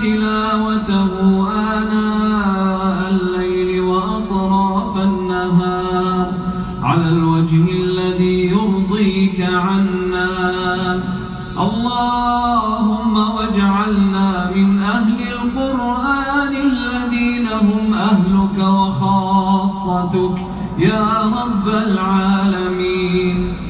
تلاوته آناء الليل وأطراف النهار على الوجه الذي يرضيك عنا. اللهم واجعلنا من أهل القرآن الذين هم أهلك وخاصتك. يا رب العالمين.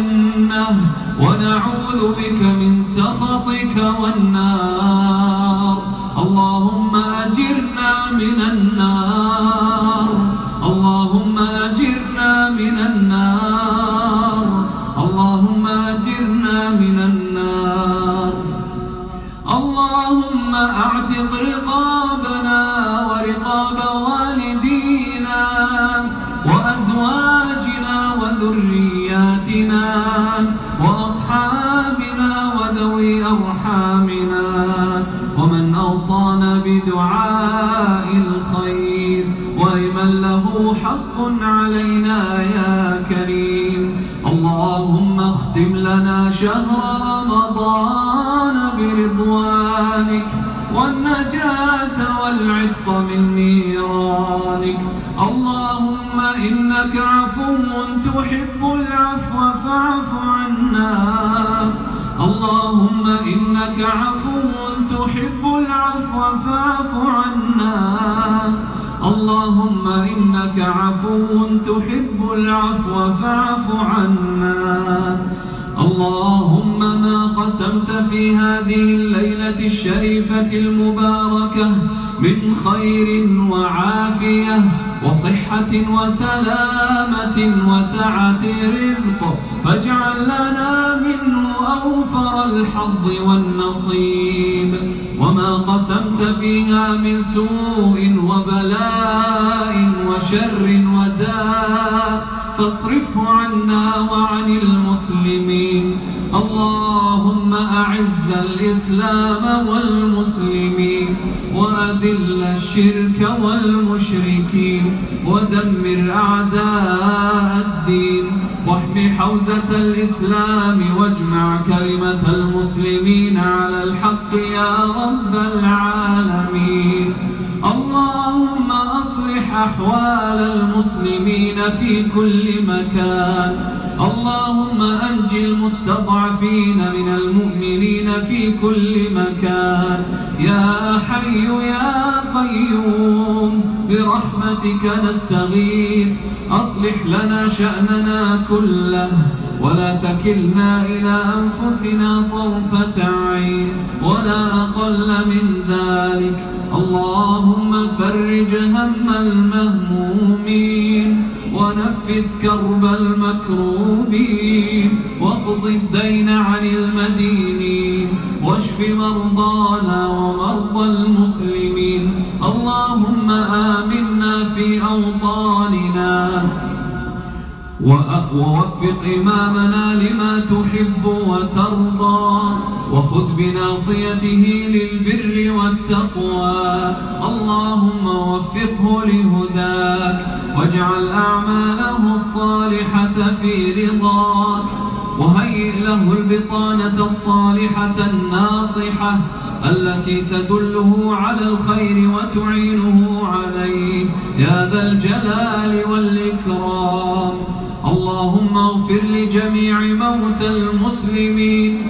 والجنة ونعوذ بك من سخطك والنار. اللهم أجرنا من النار. علينا يا كريم. اللهم اختم لنا شهر رمضان برضوانك والنجاة والعتق من نيرانك. اللهم إنك عفو تحب العفو فاعف عنا. اللهم إنك عفو تحب العفو فاعف عنا. اللهم إنك عفو تحب العفو فاعف عنا. اللهم ما قسمت في هذه الليلة الشريفة المباركة من خير وعافية. وصحة وسلامة وسعة رزق فاجعل لنا منه أوفر الحظ والنصيب. وما قسمت فيها من سوء وبلاء وشر وداء. فاصرفه عنا وعن المسلمين. اللهم أعز الإسلام والمسلمين. وأذل الشرك والمشركين ودمر أعداء الدين واحم حوزة الإسلام واجمع كلمة المسلمين على الحق يا رب العالمين. اللهم أصلح أحوال المسلمين في كل مكان. اللهم أنج المستضعفين من المؤمنين في كل مكان. يا حي يا قيوم برحمتك نستغيث. أصلح لنا شأننا كله ولا تكلنا إلى أنفسنا طرفة عين ولا أقل من ذلك. اللهم فرج هم المهمومين. ونفس كرب المكروبين واقض الدين عن المدينين واشف مرضانا ومرضى المسلمين اللهم آمنا في أوطاننا ووفق إمامنا لما تحب وترضى وخذ بناصيته للبر والتقوى. اللهم وفقه لهداك واجعل أعماله الصالحة في رضاك. وهيئ له البطانة الصالحة الناصحة التي تدله على الخير وتعينه عليه. يا ذا الجلال والإكرام. اللهم اغفر لجميع موتى المسلمين.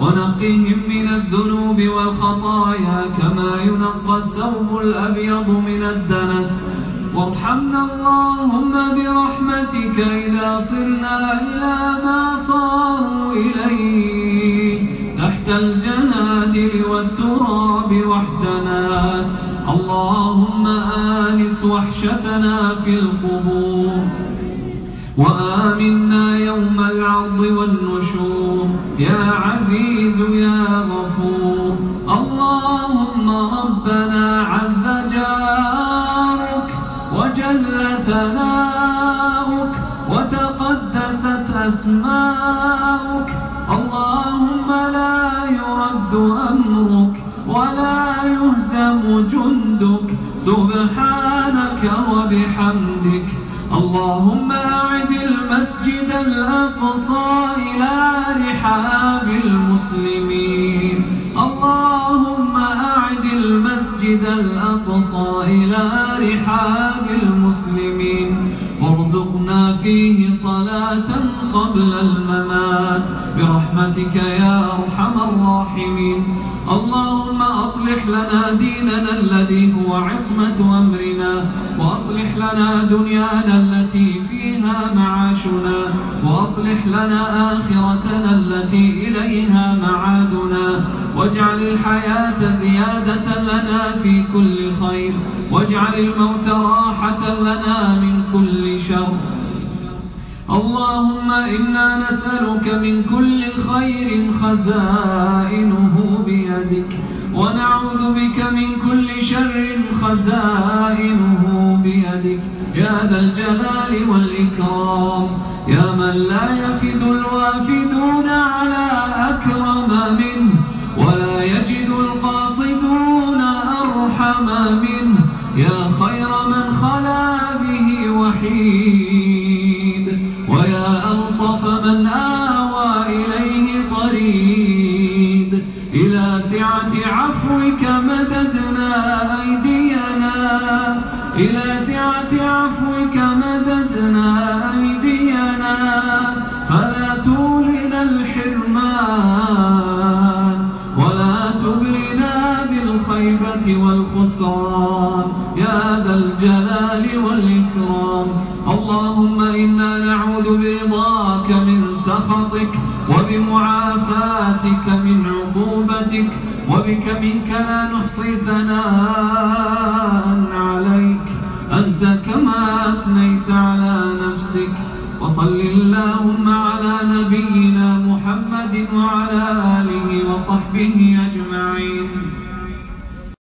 ونقهم من الذنوب والخطايا كما ينقى الثوب الأبيض من الدنس. وارحمنا اللهم برحمتك إذا صرنا إلى ما صاروا إليه. تحت الجنادل والتراب وحدنا. اللهم آنس وحشتنا في القبور. وآمنا يوم العرض والنشور. يا عزيز يا غفور اللهم ربنا عز جارك وجل ثناؤك وتقدست أسماؤك. اللهم لا يرد أمرك ولا يهزم جندك. سبحانك وبحمدك اللهم أعد المسجد الأقصى إلى رحاب المسلمين. اللهم أعد المسجد الأقصى إلى رحاب المسلمين. وارزقنا فيه صلاة قبل الممات. برحمتك يا أرحم الراحمين. اللهم أصلح لنا ديننا الذي هو عصمة أمرنا وأصلح لنا دنيانا التي فيها معاشنا وأصلح لنا آخرتنا التي إليها معادنا. واجعل الحياة زيادة لنا في كل خير واجعل الموت راحة لنا من كل شر. اللهم إنا نسألك من كل خير خزائنه بيدك. ونعوذ بك من كل شر خزائنه بيدك. يا ذا الجلال والإكرام. يا من لا يفد الوافدون على الحرمان ولا تبلنا بالخيبة والخسران يا ذا الجلال والإكرام اللهم إنا نعوذ برضاك من سخطك وبمعافاتك من عقوبتك وبك منك لا نحصي ثناء عليك أنت كما أثنيت على نفسك وصل محمد وعلى آله وصحبه